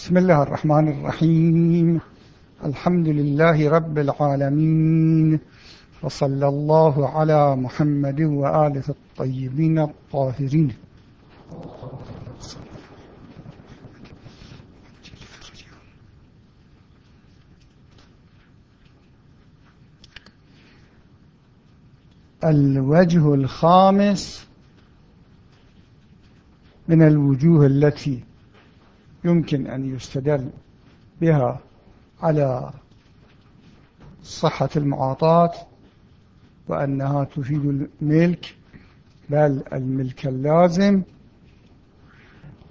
بسم الله الرحمن الرحيم. الحمد لله رب العالمين. وصلى الله على محمد وآله الطيبين الطاهرين. الوجه الخامس من الوجوه التي يمكن أن يستدل بها على صحة المعاطاة وأنها تفيد الملك بل الملك اللازم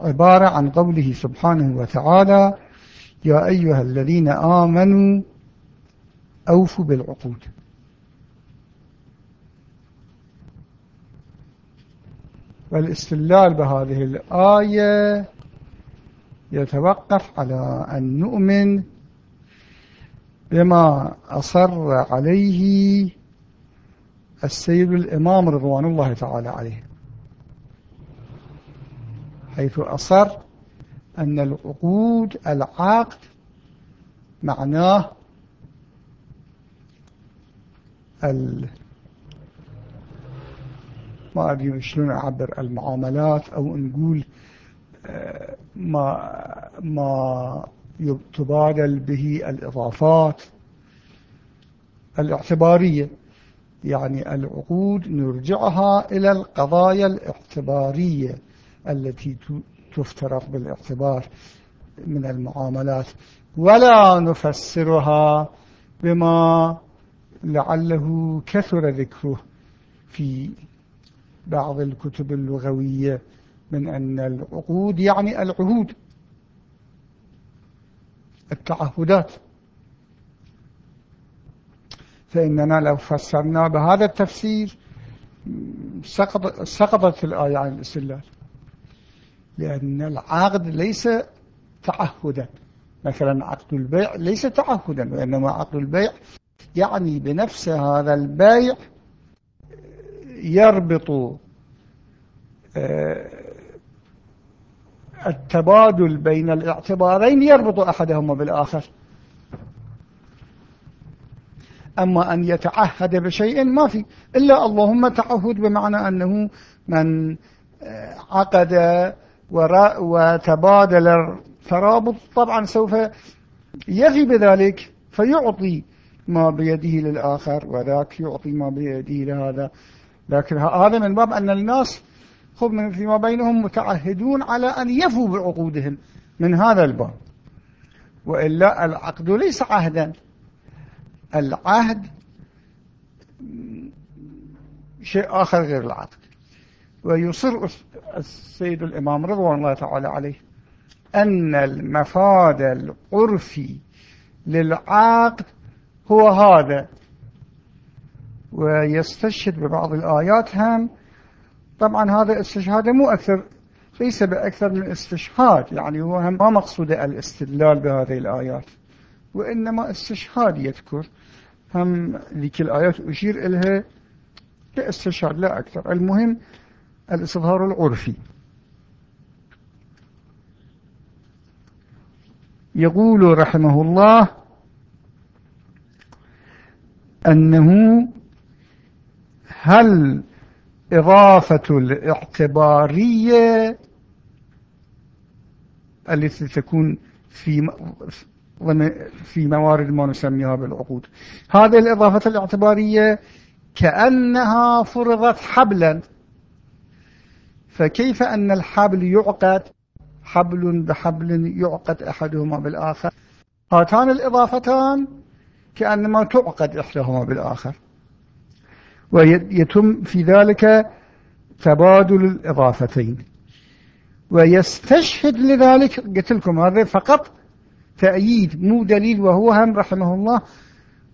عبارة عن قوله سبحانه وتعالى يا أيها الذين آمنوا أوفوا بالعقود والاستدلال بهذه الآية يتوقف على أن نؤمن بما أصر عليه السيد الإمام رضوان الله تعالى عليه. حيث أصر أن العقود العقد معناه ال ما أدري شلون أعبر المعاملات أو نقول ما ما تبادل به الإضافات الاعتبارية. يعني العقود نرجعها إلى القضايا الاعتبارية التي تفترق بالاعتبار من المعاملات. ولا نفسرها بما لعله كثر ذكره في بعض الكتب اللغوية. من أن العقود يعني العهود. التعهدات. فإننا لو فسرنا بهذا التفسير سقط سقطت الآية عن الاستدلال. لأن العقد ليس تعهدا. مثلا عقد البيع ليس تعهدا وإنما عقد البيع يعني بنفس هذا البيع يربط آه، التبادل بين الاعتبارين يربط أحدهما بالآخر. أما أن يتعهد بشيء ما في إلا اللهم تعهد بمعنى أنه من آه، عقد وتبادل الترابط طبعا سوف يفي بذلك فيعطي ما بيده للآخر وذاك يعطي ما بيده لهذا. لكن هذا من باب أن الناس من فيما بينهم متعهدون على أن يفوا بعقودهم من هذا الباب. وإلا العقد ليس عهدا. العهد شيء آخر غير العقد. ويصر السيد الإمام رضوان الله تعالى عليه أن المفاد العرفي للعقد هو هذا. ويستشهد ببعض الآيات هم طبعا هذا استشهاد مو أكثر ليس بأكثر من استشهاد يعني هو ما مقصود الاستدلال بهذه الآيات وإنما استشهاد يذكر هم ذيك الآيات أشير إليها كاستشهاد لا أكثر. المهم الاستظهار العرفي. يقول رحمه الله أنه هل إضافة الاعتبارية التي تكون في في موارد ما نسميها بالعقود. هذه الإضافة الاعتبارية كأنها فرضت حبلا. فكيف أن الحبل يعقد؟ حبل بحبل يعقد أحدهما بالآخر. هاتان الإضافتان كأنما تعقد إحداهما بالآخر. ويتم في ذلك تبادل الإضافتين. ويستشهد لذلك قلت لكم هذا فقط تأييد مو دليل وهو هم رحمه الله.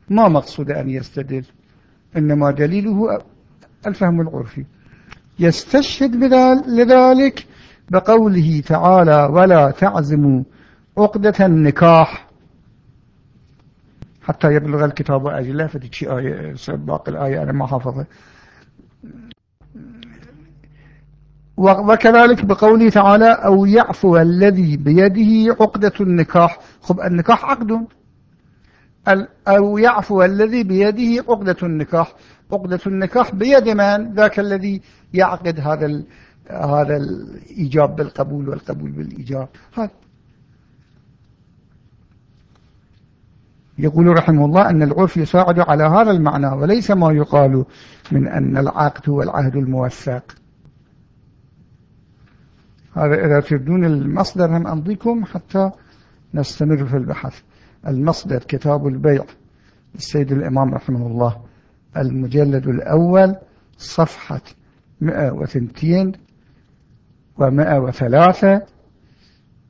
ما مقصود أن يستدل إنما دليله الفهم العرفي. يستشهد لذلك بقوله تعالى ولا تعزموا عقدة النكاح حتى يبلغ الكتاب أجله فتكشي آية باقي الآية أنا ما حافظها. وكذلك بقوله تعالى أو يعفو الذي بيده عقدة النكاح. خب النكاح عقد. أو يعفو الذي بيده عقدة النكاح. عقدة النكاح بيد من؟ ذاك الذي يعقد هذا هذا الإيجاب بالقبول والقبول بالإيجاب. يقول رحمه الله أن العرف يساعد على هذا المعنى وليس ما يقال من أن العقد هو العهد الموثق. هذا إذا تردون المصدر هم أمضيكم حتى نستمر في البحث. المصدر كتاب البيع السيد الإمام رحمه الله المجلد الأول صفحة 102 و103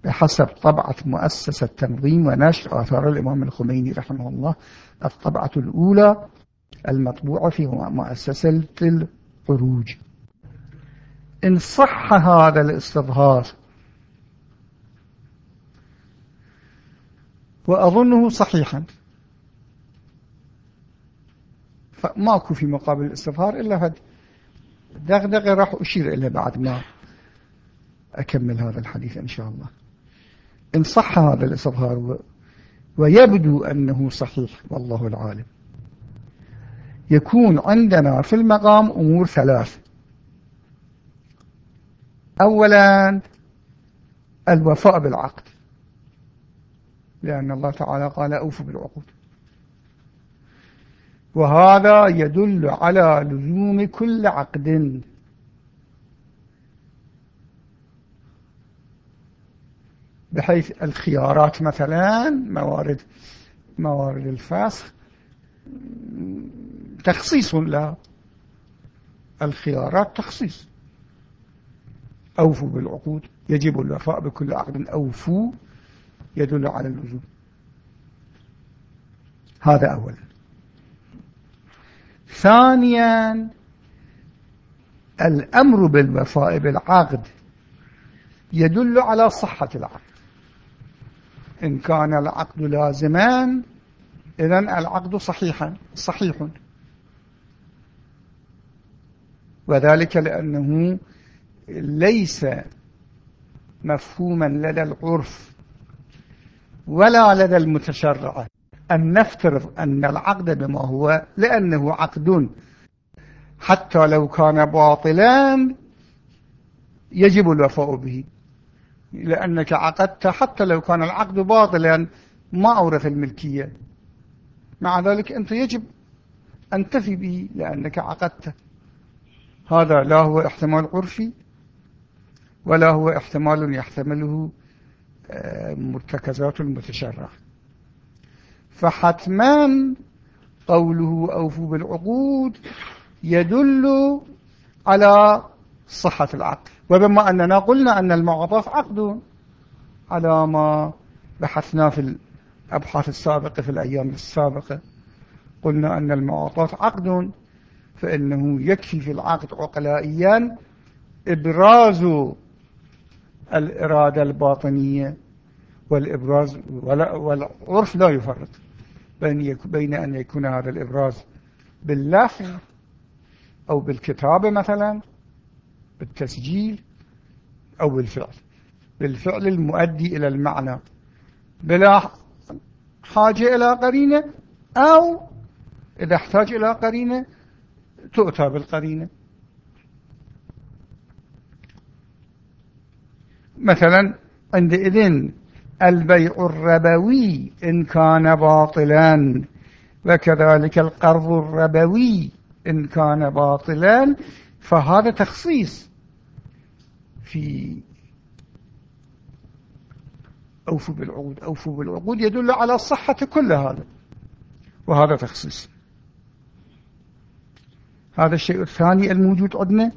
بحسب طبعة مؤسسة تنظيم ونشر آثار الإمام الخميني رحمه الله الطبعة الأولى المطبوعة في مؤسسة العروج إن صح هذا الاستظهار وأظنه صحيحا. فماكو في مقابل الاستظهار إلا هذا. دغدغة راح أشير إليه بعد ما أكمل هذا الحديث إن شاء الله. إن صح هذا الاستظهار ويبدو أنه صحيح والله العالم. يكون عندنا في المقام أمور ثلاث. أولا الوفاء بالعقد. لأن الله تعالى قال أوفوا بالعقود. وهذا يدل على لزوم كل عقد. بحيث الخيارات مثلا موارد موارد الفسخ تخصيص لها الخيارات تخصيص. أوفوا بالعقود. يجب الوفاء بكل عقد. أوفوا يدل على اللزوم. هذا أولا. ثانيا الأمر بالوفاء بالعقد يدل على صحة العقد. إن كان العقد لازما إذن العقد صحيحا صحيح. وذلك لأنه ليس مفهوما لدى العرف ولا لدى المتشرع أن نفترض أن العقد بما هو لأنه عقد. حتى لو كان باطلا يجب الوفاء به. لأنك عقدت حتى لو كان العقد باطلا ما أورث الملكية. مع ذلك أنت يجب أن تفي به لأنك عقدت هذا لا هو احتمال عرفي ولا هو احتمال يحتمله آه، مرتكزات المتشرع فحتما قوله أوفوا بالعقود يدل على صحة العقد. وبما أننا قلنا أن المعطف عقد على ما بحثنا في الأبحاث السابقة في الأيام السابقة. قلنا أن المعطف عقد فإنه يكفي في العقد عقلائيا إبراز الإرادة الباطنية والإبراز والعرف لا يفرق بين, أن يكون هذا الإبراز باللفظ أو بالكتابة مثلا بالتسجيل أو بالفعل. بالفعل المؤدي إلى المعنى. بلا حاجة إلى قرينة أو إذا احتاج إلى قرينة تؤتى بالقرينة. مثلا عندئذ البيع الربوي إن كان باطلا وكذلك القرض الربوي إن كان باطلا فهذا تخصيص في أوفوا بالعقود أوفوا بالعقود يدل على صحة كل هذا. وهذا تخصيص. هذا الشيء الثاني الموجود عندنا.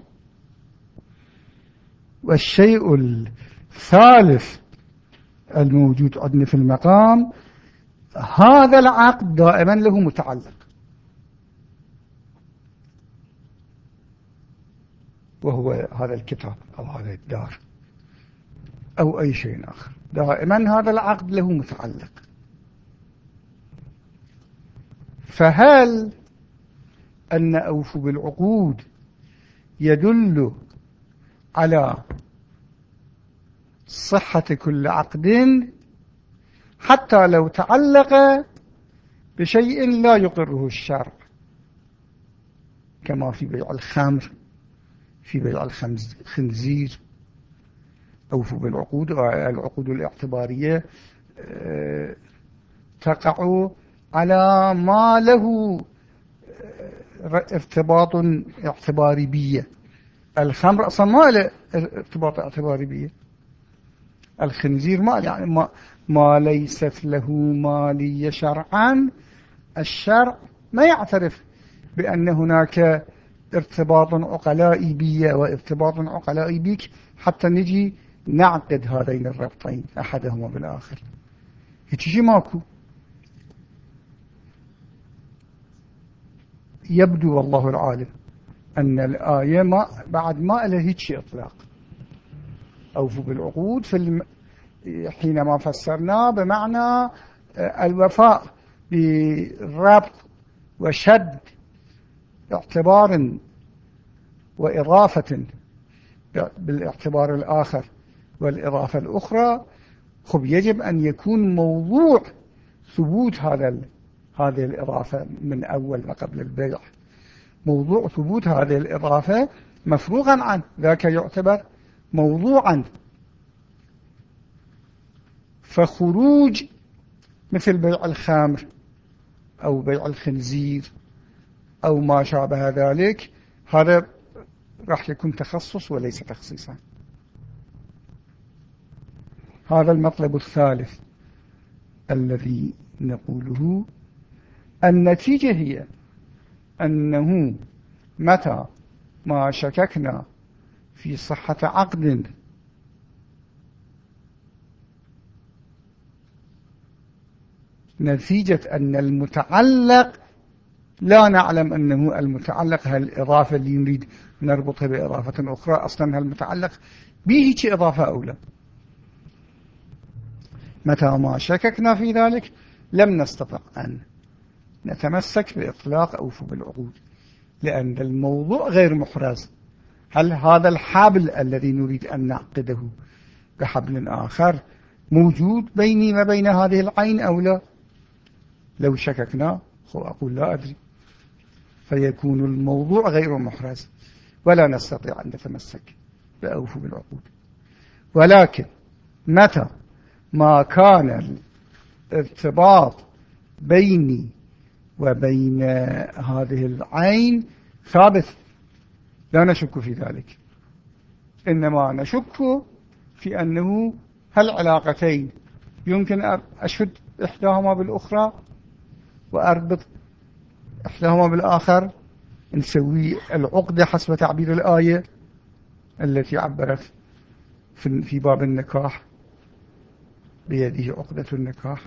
والشيء الثالث الموجود عندنا في المقام هذا العقد دائما له متعلق. وهو هذا الكتاب أو هذا الدار أو أي شيء آخر. دائما هذا العقد له متعلق. فهل أن أوفوا بالعقود يدل على صحة كل عقد؟ حتى لو تعلق بشيء لا يقره الشرع كما في بيع الخمر. في بيع الخنزير أو في بالعقود العقود. الاعتبارية آه، تقع على ما له آه، ارتباط اعتباري بيه الخمر أصلا ما له ارتباط اعتباري بيه الخنزير ما يعني ما, ما ليست له مالية شرعا. الشرع ما يعترف بأن هناك ارتباط عقلائي بي وارتباط عقلائي بك حتى نجي نعقد هذين الربطين أحدهما بالآخر. هيك ماكو؟ يبدو والله العالم أن الآية ما بعد ما لها هيك إطلاق. أوفوا بالعقود في الم... حينما فسرناه بمعنى الوفاء بربط وشد اعتبار وإضافة بالاعتبار الآخر والإضافة الأخرى خب يجب أن يكون موضوع ثبوت هذا هذه الإضافة من أول ما قبل البيع. موضوع ثبوت هذه الإضافة مفروغا عنه ذاك يعتبر موضوعا. فخروج مثل بيع الخمر أو بيع الخنزير أو ما شابه ذلك هذا راح يكون تخصص وليس تخصيصا. هذا المطلب الثالث الذي نقوله. النتيجة هي أنه متى ما شككنا في صحة عقد نتيجة أن المتعلق لا نعلم أنه المتعلق هالإضافة اللي نريد نربطها بإضافة أخرى؟ أصلا هالمتعلق به إضافة أو لا؟ متى ما شككنا في ذلك لم نستطع أن نتمسك بإطلاق أوفو بالعقود لأن الموضوع غير محرز. هل هذا الحبل الذي نريد أن نعقده بحبل آخر موجود بيني وبين هذه العين أو لا؟ لو شككنا أقول لا أدري. فيكون الموضوع غير محرز. ولا نستطيع أن نتمسك بأوفو بالعقود ولكن متى ما كان الارتباط بيني وبين هذه العين ثابت؟ لا نشك في ذلك. إنما نشك في أنه هالعلاقتين. يمكن أشد إحداهما بالأخرى وأربط إحداهما بالآخر نسوي العقدة حسب تعبير الآية التي عبرت في باب النكاح بيده عقدة النكاح.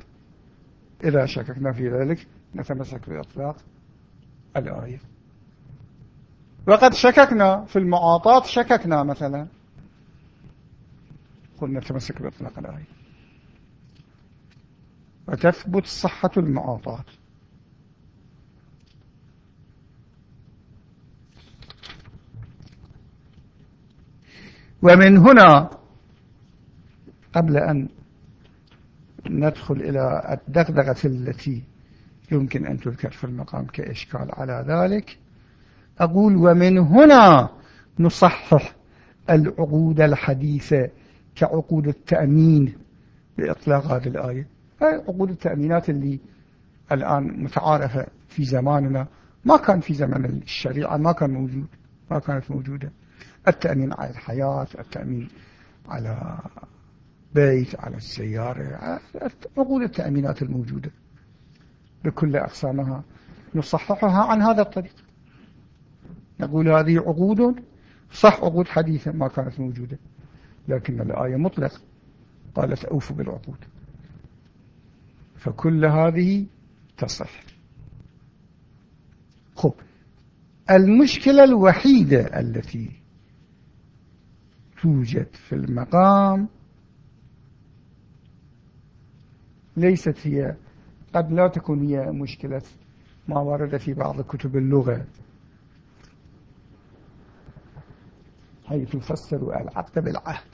إذا شككنا في ذلك نتمسك بإطلاق الآية. وقد شككنا في المعاطات شككنا مثلا. قلنا نتمسك بإطلاق الآية. وتثبت صحة المعاطات ومن هنا قبل أن ندخل إلى الدغدغة التي يمكن أن تذكر في المقام كإشكال على ذلك أقول ومن هنا نصحح العقود الحديثة كعقود التأمين بإطلاق هذه الآية. عقود التأمينات اللي الآن متعارفة في زماننا. ما كان في زمن الشريعة ما كان موجود ما كانت موجودة. التأمين على الحياة التأمين على بيت على السيارة عقود التأمينات الموجودة بكل أقسامها نصححها عن هذا الطريق. نقول هذه عقود صح عقود حديثة ما كانت موجودة لكن الآية مطلق قالت أوفوا بالعقود. فكل هذه تصح. خب المشكلة الوحيدة التي توجد في المقام. ليست هي قد لا تكون هي مشكلة ما ورد في بعض كتب اللغة. حيث فسروا العقد بالعهد.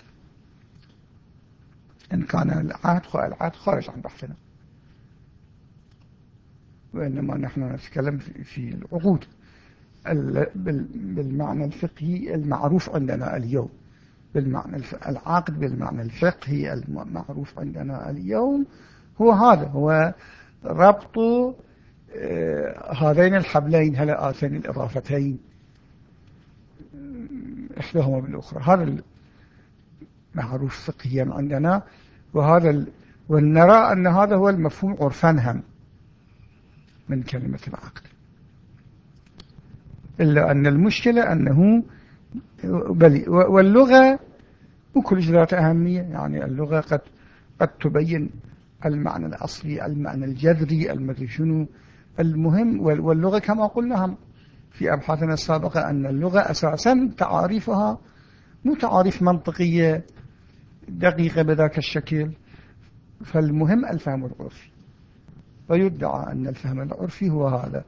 إن كان العهد العهد خارج عن بحثنا. وإنما نحن نتكلم في العقود. بالمعنى الفقهي المعروف عندنا اليوم. بالمعنى العقد بالمعنى الفقهي المعروف عندنا اليوم. هو هذا هو ربط آه، هذين الحبلين هلآتين الإضافتين؟ إحداهما بالأخرى هذا المعروف فقهيا عندنا. وهذا ونرى أن هذا هو المفهوم عرفا هم من كلمة العقد. إلا أن المشكلة أنه بل واللغة وكل ذات أهمية. يعني اللغة قد قد تبين المعنى الأصلي المعنى الجذري المدري شنو. المهم واللغة كما قلنا في أبحاثنا السابقة أن اللغة أساسا تعاريفها مو تعاريف منطقية دقيقة بذاك الشكل. فالمهم الفهم العرفي. ويدعى أن الفهم العرفي هو هذا.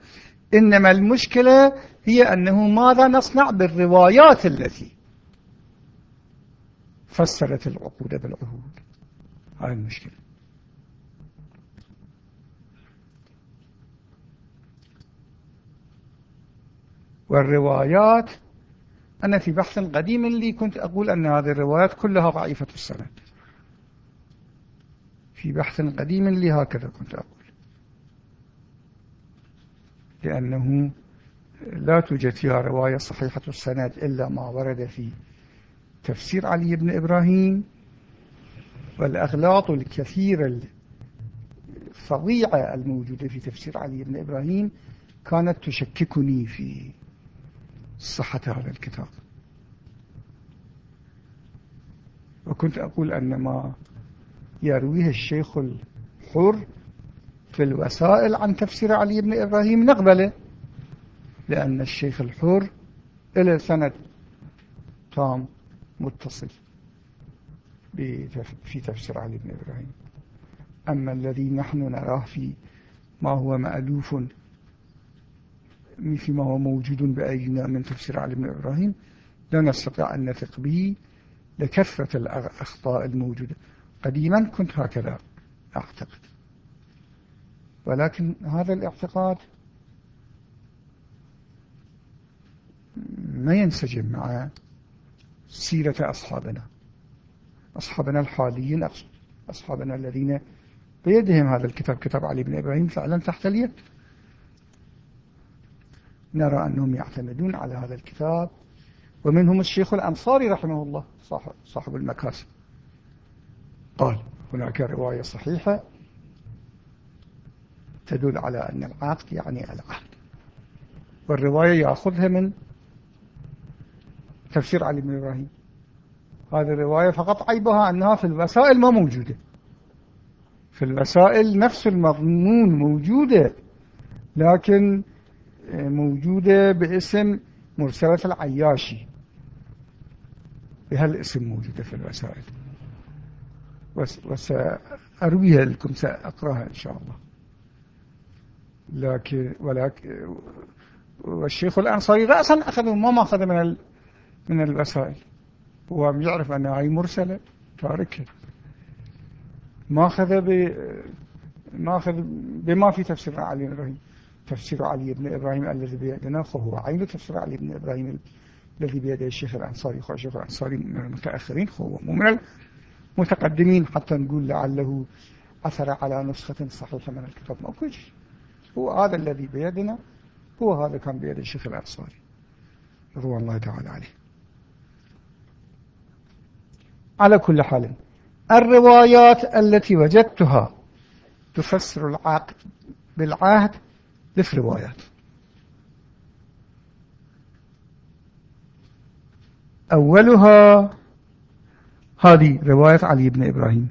إنما المشكلة هي أنه ماذا نصنع بالروايات التي فسرت العقود بالعهود. هاي المشكلة. والروايات أنا في بحث قديم لي كنت أقول أن هذه الروايات كلها ضعيفة السند. في بحث قديم لي هكذا كنت أقول. لأنه لا توجد فيها رواية صحيحة السند إلا ما ورد في تفسير علي بن إبراهيم والأغلاط الكثيرة الفظيعة الموجودة في تفسير علي بن إبراهيم كانت تشككني في صحة هذا الكتاب. وكنت أقول أن ما يرويه الشيخ الحر في الوسائل عن تفسير علي بن إبراهيم نقبلة لأن الشيخ الحر إلى سند تام متصل في تفسير علي بن إبراهيم. أما الذي نحن نراه في ما هو مألوف فيما هو موجود بأيدينا من تفسير علي بن إبراهيم لا نستطيع أن نثق به لكثرة الأخطاء الموجودة. قديما كنت هكذا أعتقد. ولكن هذا الاعتقاد ما ينسجم مع سيرة أصحابنا. أصحابنا الحاليين أصحابنا الذين بيدهم هذا الكتاب كتاب علي بن إبراهيم فعلا تحت اليد. نرى أنهم يعتمدون على هذا الكتاب. ومنهم الشيخ الأنصاري رحمه الله صاحب المكاسب. قال هناك رواية صحيحة تدل على أن العقد يعني العهد والرواية يأخذها من تفسير علي بن إبراهيم. هذه الرواية فقط عيبها أنها في الوسائل ما موجودة. في الوسائل نفس المضمون موجودة لكن موجودة باسم مرسلة العياشي. بهالاسم موجودة في الوسائل؟ وسأرويها لكم سأقرأها إن شاء الله. لكن ولكن والشيخ الأنصاري رأسا أخذه ما أخذ من من الوسائل هو يعرف أنها هي مرسلة تاركها ما أخذ ب ما أخذ بما في تفسير علي بن إبراهيم. تفسير علي بن إبراهيم الذي بيدنا فهو عين تفسير علي بن إبراهيم الذي بيد الشيخ الأنصاري هو الشيخ الأنصاري من المتأخرين هو مو من المتقدمين حتى نقول لعله أثر على نسخة صحيحة من الكتاب. ما كلش هو هذا الذي بيدنا هو هذا كان بيد الشيخ الأنصاري رضوان الله تعالى عليه. على كل حال الروايات التي وجدتها تفسر العقد بالعهد ثلاث روايات. أولها هذه رواية علي بن إبراهيم.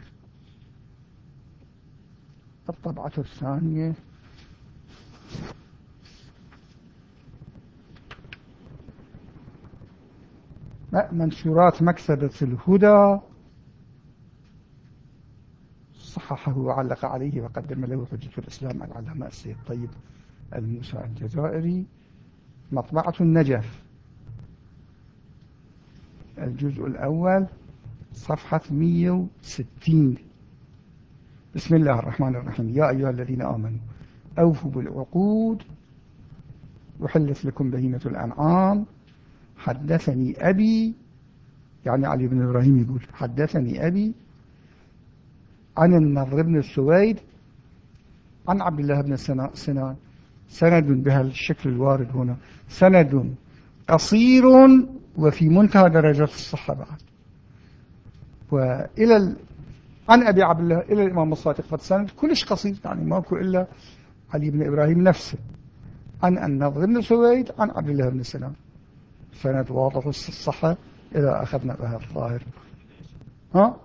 الطبعة الثانية منشورات مكتبة الهدى. صححه وعلق عليه وقدم له حجة الإسلام العلامة السيد طيب الموسى الجزائري. مطبعة النجف. الجزء الأول صفحة 160 بسم الله الرحمن الرحيم. يا أيها الذين آمنوا أوفوا بالعقود. وحلت لكم بهيمة الأنعام. حدثني أبي يعني علي بن إبراهيم يقول حدثني أبي عن النضر بن السويد عن عبد الله بن سنان. سند بهالشكل الوارد هنا. سند قصير وفي منتهى درجة الصحة بعد وإلى ال... عن أبي عبد الله إلى الإمام الصادق فالسند كلش قصير يعني ماكو إلا علي بن إبراهيم نفسه. عن النضر بن سويد عن عبد الله بن سلام سند واضح الصحة إذا أخذنا بها الظاهر. ها؟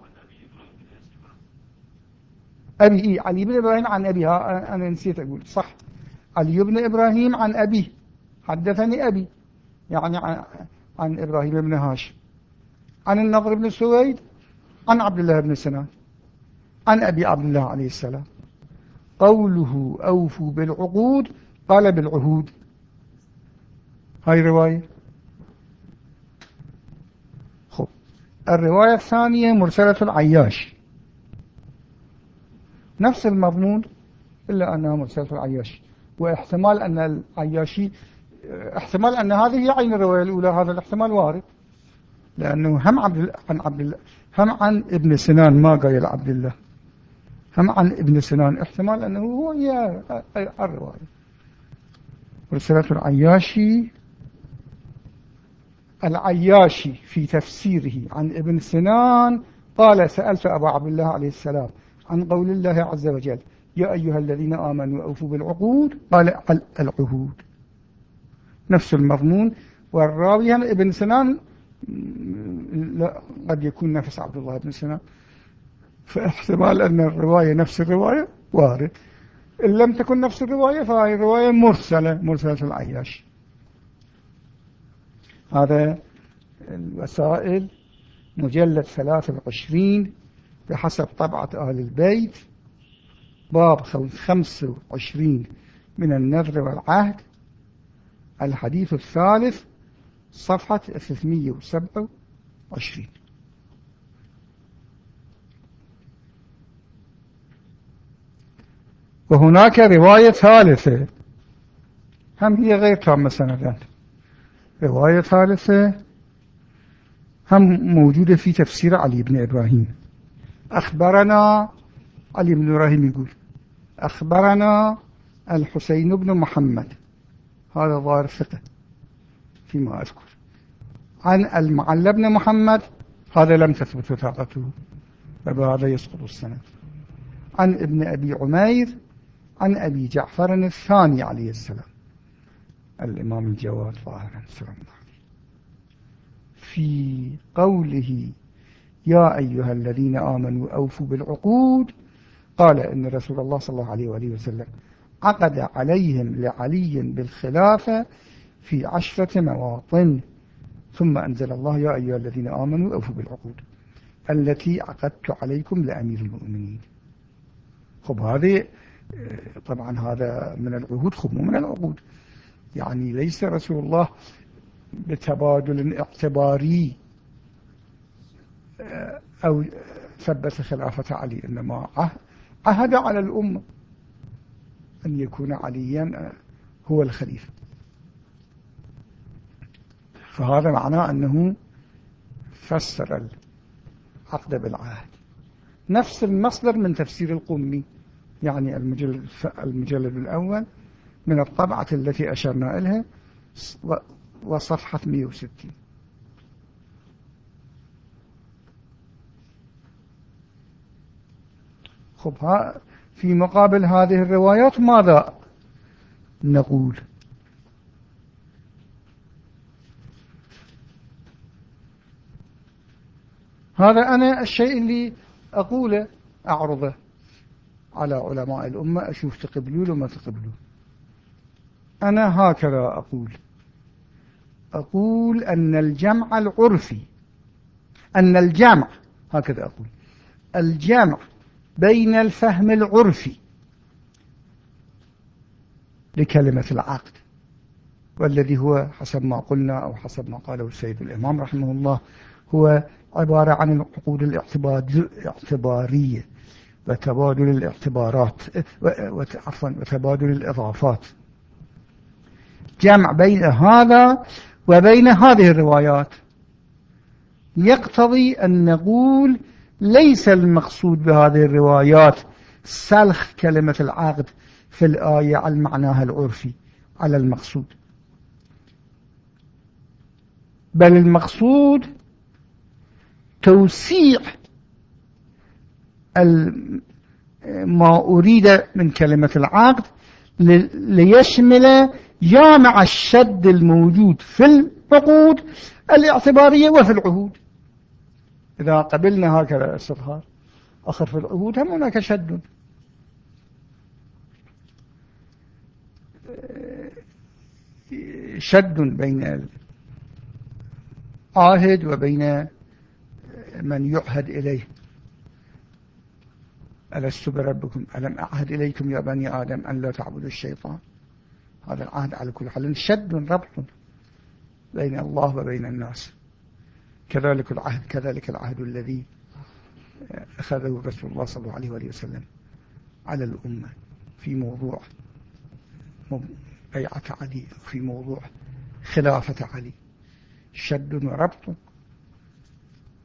أبي إيه علي بن إبراهيم عن أبيها أنا نسيت أقول. صح. علي بن إبراهيم عن أبيه حدثني أبي. يعني عن, عن إبراهيم بن هاشم. عن النضر بن سويد عن عبد الله بن سنان. عن أبي عبد الله عليه السلام. قوله أوفوا بالعقود قال بالعهود. هاي رواية خب الرواية الثانية مرسلة العياش. نفس المضمون إلا أنها مرسلة العياش. واحتمال أن العياشي احتمال أن هذه هي عين الرواية الأولى هذا الاحتمال وارد. لأنه هم عبد عن عبد الله هم عن ابن سنان ما قايل عبد الله. هم عن ابن سنان. احتمال أنه هو هي الرواية. رسالة العياشي العياشي في تفسيره عن ابن سنان قال سألت أبا عبد الله عليه السلام عن قول الله عز وجل يا أيها الذين آمنوا أوفوا بالعقود. قال العهود نفس المضمون. والراوي ابن سنان قد يكون نفس عبد الله بن سنان. فاحتمال أن الرواية نفس الرواية وارد. إن لم تكن نفس الرواية فهي رواية مرسلة مرسلة العياش هذا الوسائل مجلد 23 بحسب طبعة آل البيت باب 25 من النذر والعهد الحديث الثالث صفحة 327 وهناك رواية ثالثة هم هي غير تامة سندان رواية ثالثة. هم موجودة في تفسير علي بن إبراهيم أخبرنا علي بن إبراهيم يقول أخبرنا الحسين بن محمد. هذا ظاهر ثقة فيما أذكر عن المعلى بن محمد. هذا لم تثبت ثقته فبهذا يسقط السند. عن ابن أبي عمير. عن أبي جعفر الثاني عليه السلام. الإمام الجواد ظاهرا سلام الله في قوله يا أيها الذين آمنوا أوفوا بالعقود قال إن رسول الله صلى الله عليه وآله وسلم عقد عليهم لعلي بالخلافة في عشرة مواطن. ثم أنزل الله يا أيها الذين آمنوا أوفوا بالعقود. التي عقدت عليكم لأمير المؤمنين. خب هذه طبعا هذا من العهود خب من العقود. يعني ليس رسول الله بتبادل اعتباري أو ثبت خلافة علي إنما عهد على الأمة أن يكون عليا هو الخليفة. فهذا معناه أنه فسر العقد بالعهد. نفس المصدر من تفسير القمي يعني المجلد, المجلد الأول. من الطبعة التي أشرنا إليها وصفحة 160 خب في مقابل هذه الروايات ماذا نقول؟ هذا أنا الشيء اللي أقوله أعرضه على علماء الأمة أشوف تقبلوا وما تقبلوا أنا هكذا أقول. أقول أن الجمع العرفي أن الجمع هكذا أقول. الجمع بين الفهم العرفي لكلمة العقد والذي هو حسب ما قلنا أو حسب ما قاله السيد الإمام رحمه الله هو عبارة عن العقود الاعتبارية وتبادل الاعتبارات عفوا وتبادل الإضافات. جمع بين هذا وبين هذه الروايات. يقتضي أن نقول ليس المقصود بهذه الروايات سلخ كلمة العقد في الآية على معناها العرفي على المقصود. بل المقصود توسيع ما أريد من كلمة العقد ليشمل جامع الشد الموجود في العقود الاعتبارية وفي العهود. إذا قبلنا هكذا الاستظهار آخر في العهود هم هناك شد. شد بين العاهد وبين من يعهد إليه. ألست بربكم؟ ألم أعهد إليكم يا بني آدم أن لا تعبدوا الشيطان؟ هذا العهد على كل حال. شد ربط بين الله وبين الناس. كذلك العهد كذلك العهد الذي أخذه رسول الله صلى الله عليه وآله وسلم على الأمة في موضوع بيعة علي في موضوع خلافة علي. شد وربط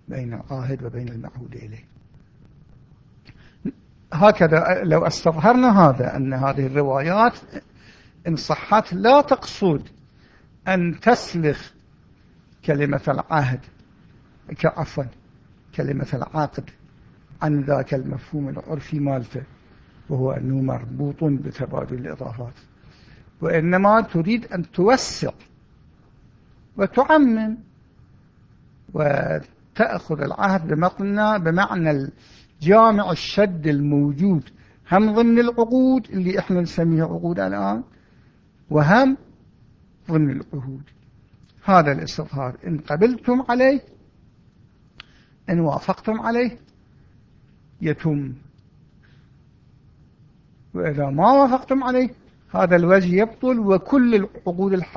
بين العاهد وبين المعهود إليه. هكذا لو أستظهرنا هذا أن هذه الروايات إن صحت لا تقصد أن تسلخ كلمة العهد عفوا كلمة العقد عن ذاك المفهوم العرفي مالته وهو أنه مربوط بتبادل الإضافات. وإنما تريد أن توسع وتعمم وتأخذ العهد بمعنى, بمعنى الجامع الشد الموجود هم ضمن العقود اللي إحنا نسميها عقود الآن. وهم ضمن العهود هذا الاستظهار. إن قبلتم عليه إن وافقتم عليه يتم. وإذا ما وافقتم عليه هذا الوجه يبطل وكل العقود الح...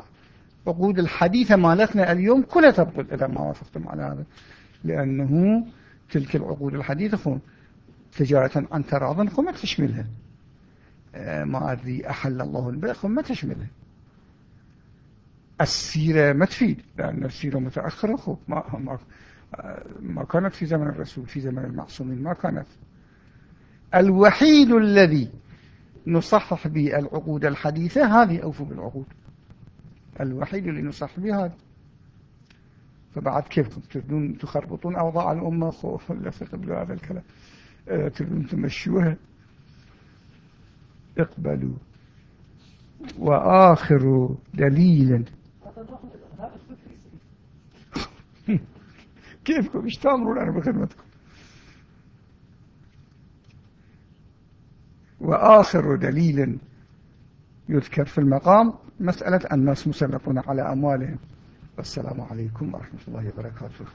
عقود الحديثة مالتنا اليوم كلها تبطل إذا ما وافقتم على هذا. لأنه تلك العقود الحديثة تجارة عن تراض ما تشملها ما أدري أحل الله البيع خون ما تشملها السيرة ما تفيد لأن السيرة متأخرة خو ما, ما, ما كانت في زمن الرسول في زمن المعصومين ما كانت. الوحيد الذي نصحح به العقود الحديثة هذه أوفوا بالعقود. الوحيد اللي نصحح به هذا فبعد كيف تردون تخربطون أوضاع الأمة لا تقبلوا هذا الكلام؟ أه، تردون تمشوها؟ اقبلوا. وآخر دليل كيفكم؟ إيش تأمرون أنا بخدمتكم؟ وآخر دليل يذكر في المقام مسألة الناس مسلطون على أموالهم. والسلام عليكم ورحمة الله وبركاته.